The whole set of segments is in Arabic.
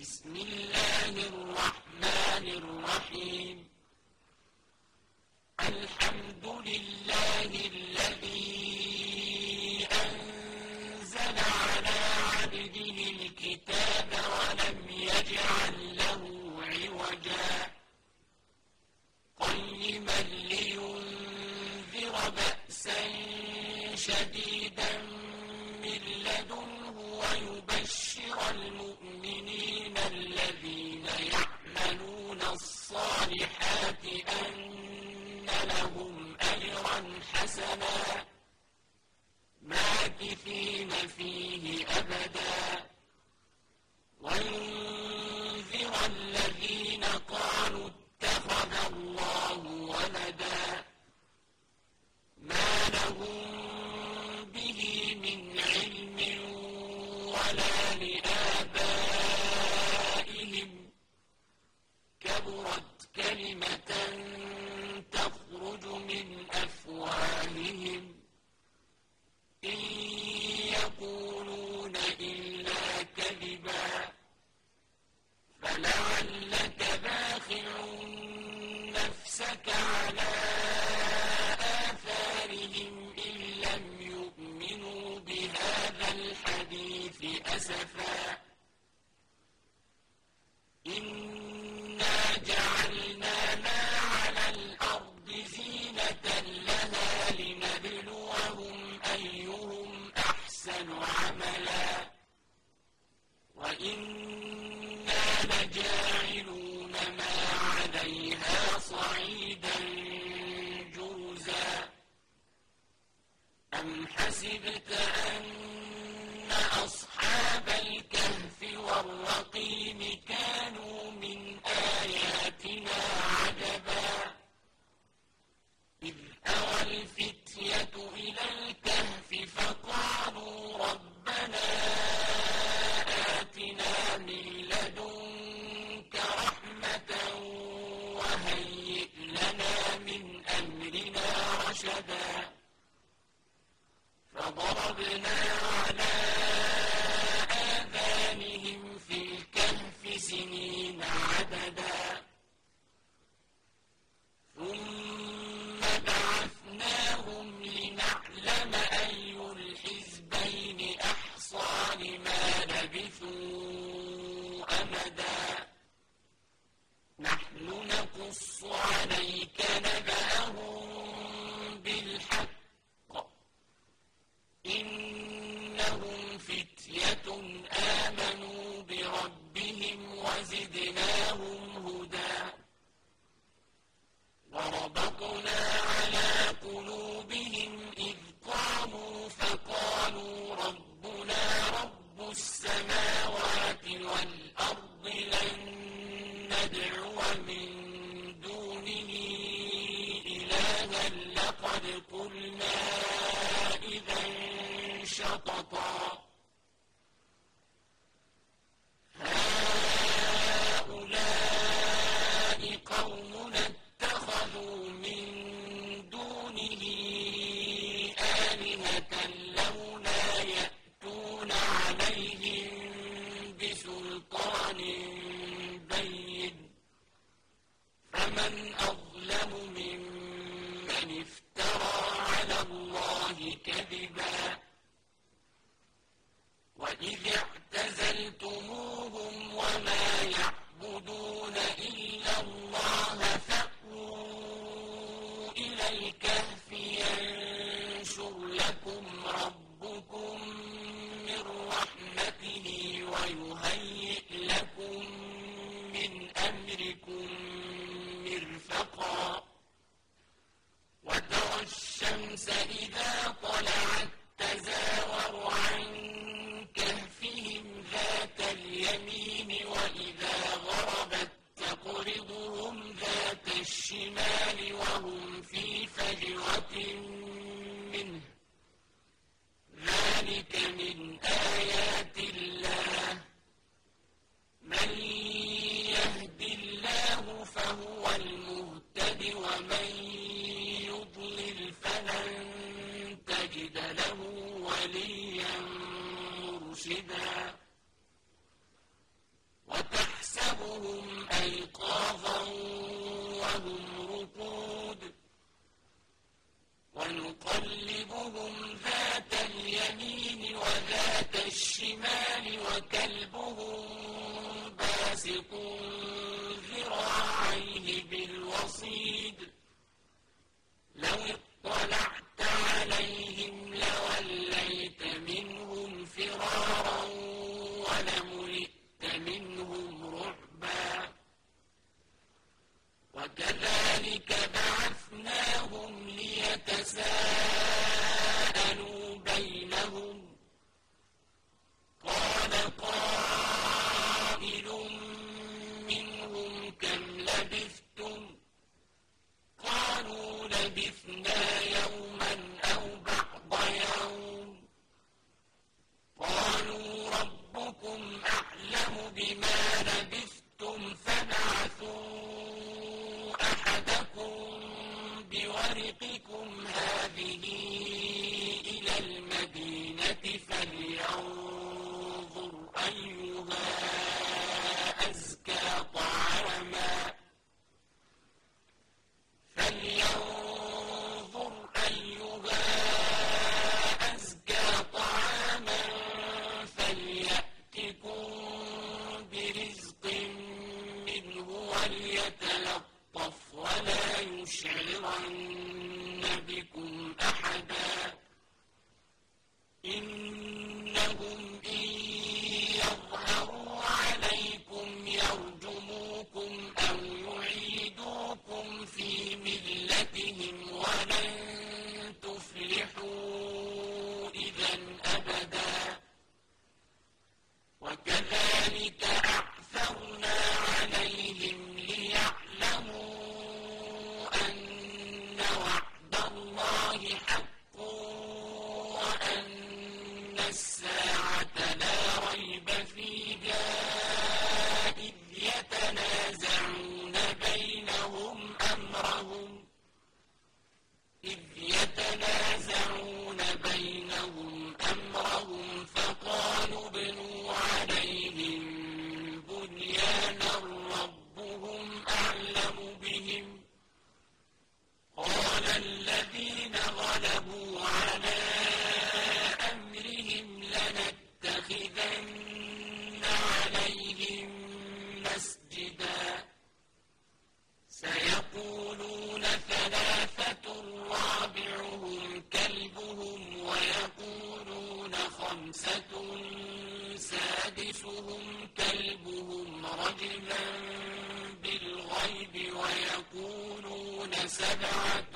بسم الله الرحمن الرحيم. الحمد لله الذي أنزل على عبده الكتاب ولم يجعل حسنا. ماكثين فيه أبدا. وينذر الذين قالوا اتخذ الله ولدا. ما لهم به من علم ولا لهم كسبت الصالحين وجل يتنازعون بينهم أمرهم فقالوا ابنوا عليهم بنيانا ربهم أعلم بهم. قال الذين غلبوا رجلا بالغيب ويقولون سبعة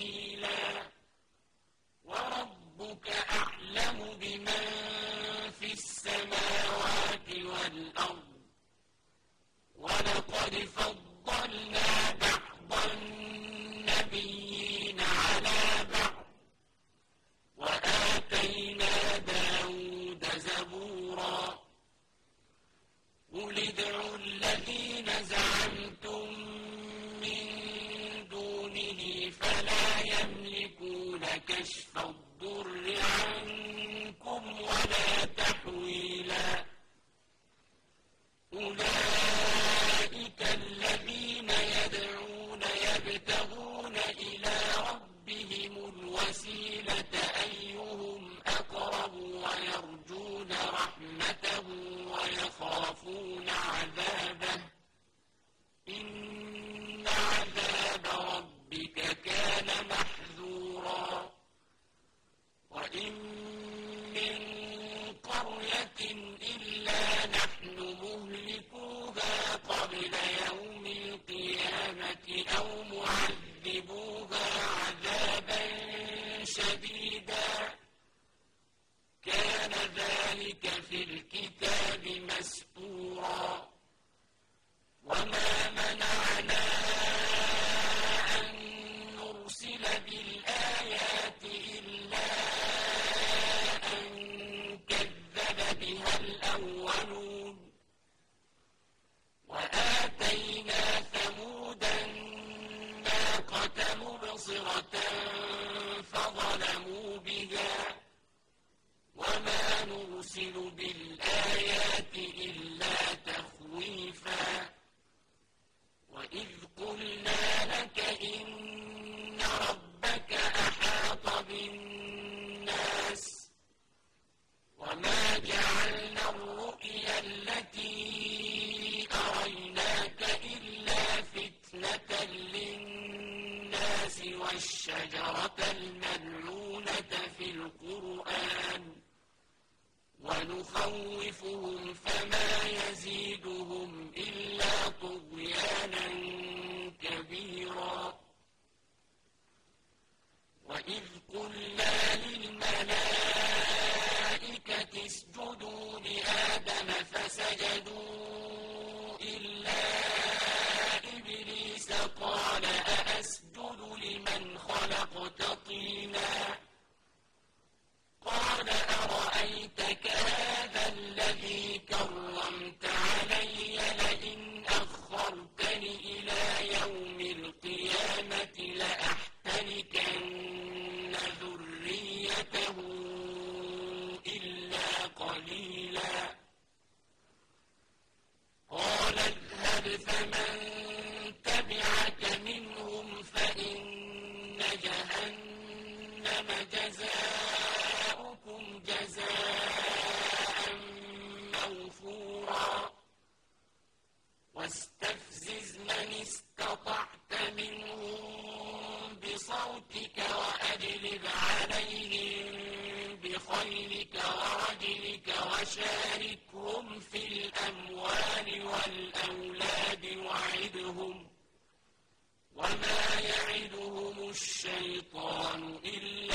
عليهم نرسل بالآيات إلا الشيطان إلا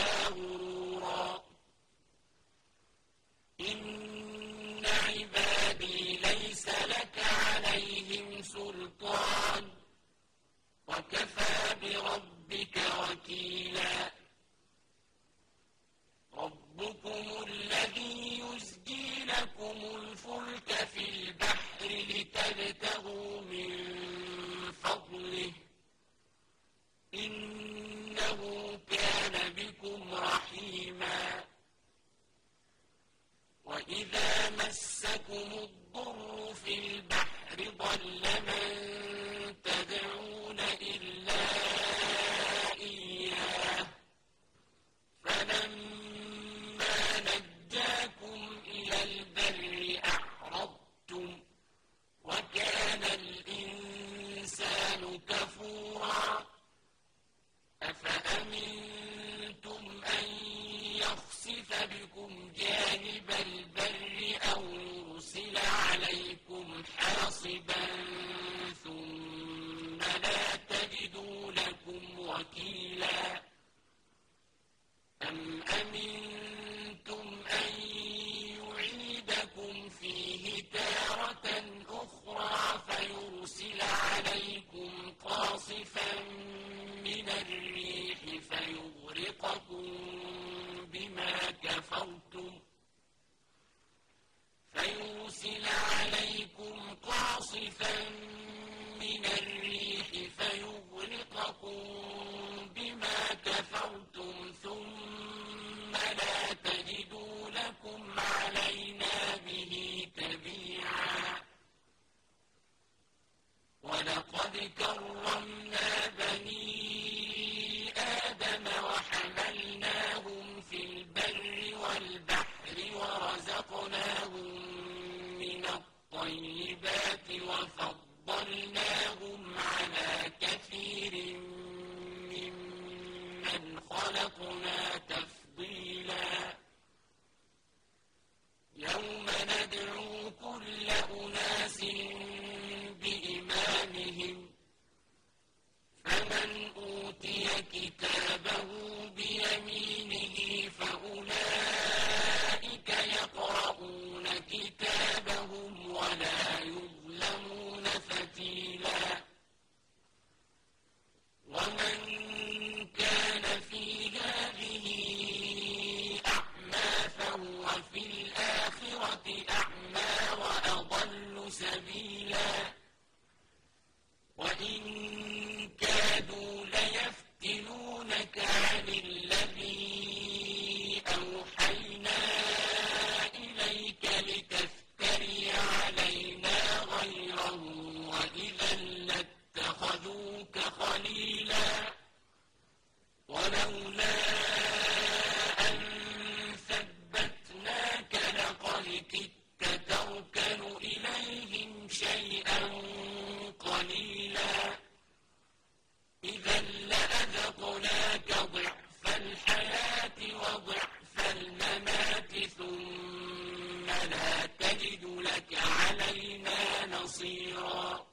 تَجِدُ لَكَ عَلَيْنَا نَصِيرًا.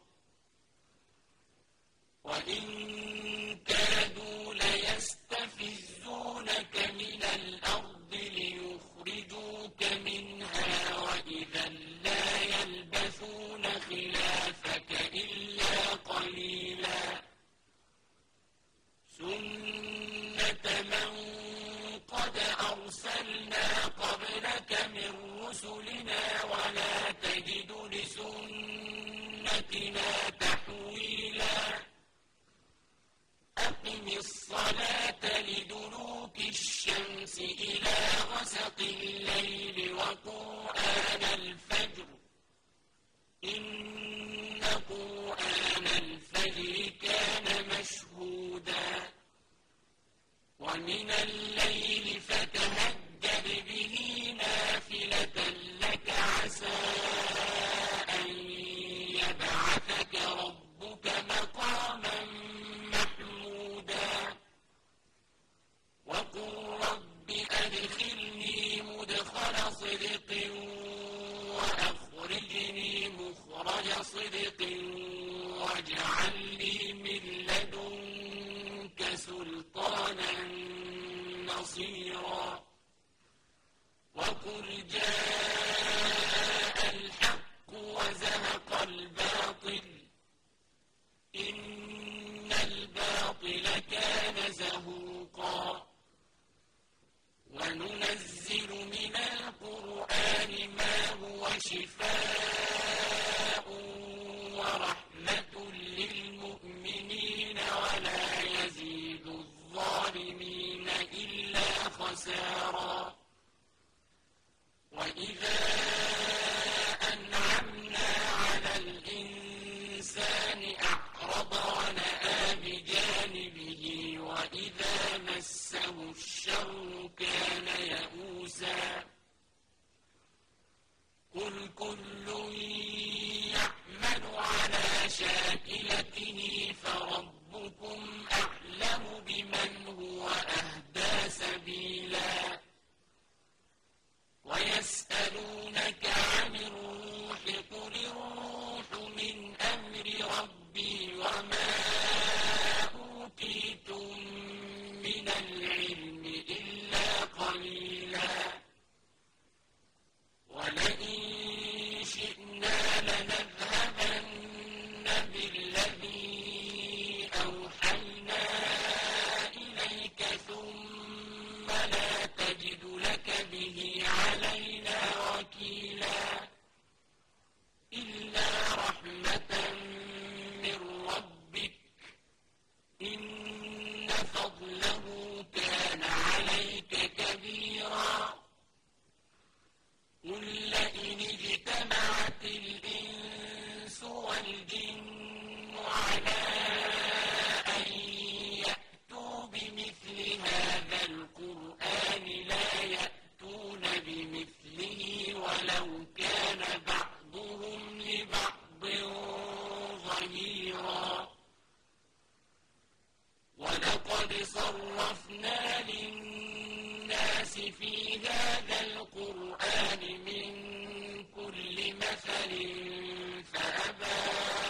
اللَّيْلِ فَتَهَجَّدْ خَسَارًا الناس في هذا القرآن من كل مثل فأبى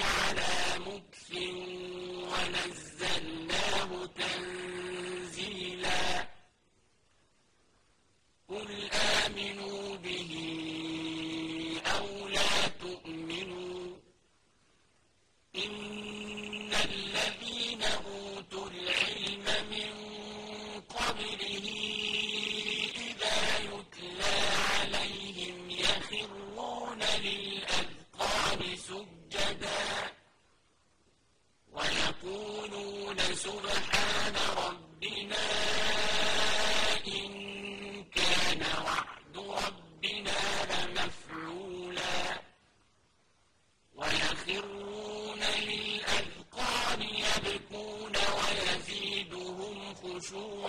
على موسى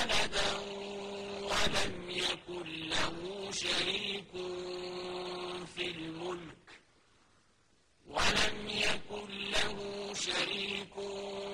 ولدا ولم يكن له شريك في الملك. ولم يكن له شريك في الملك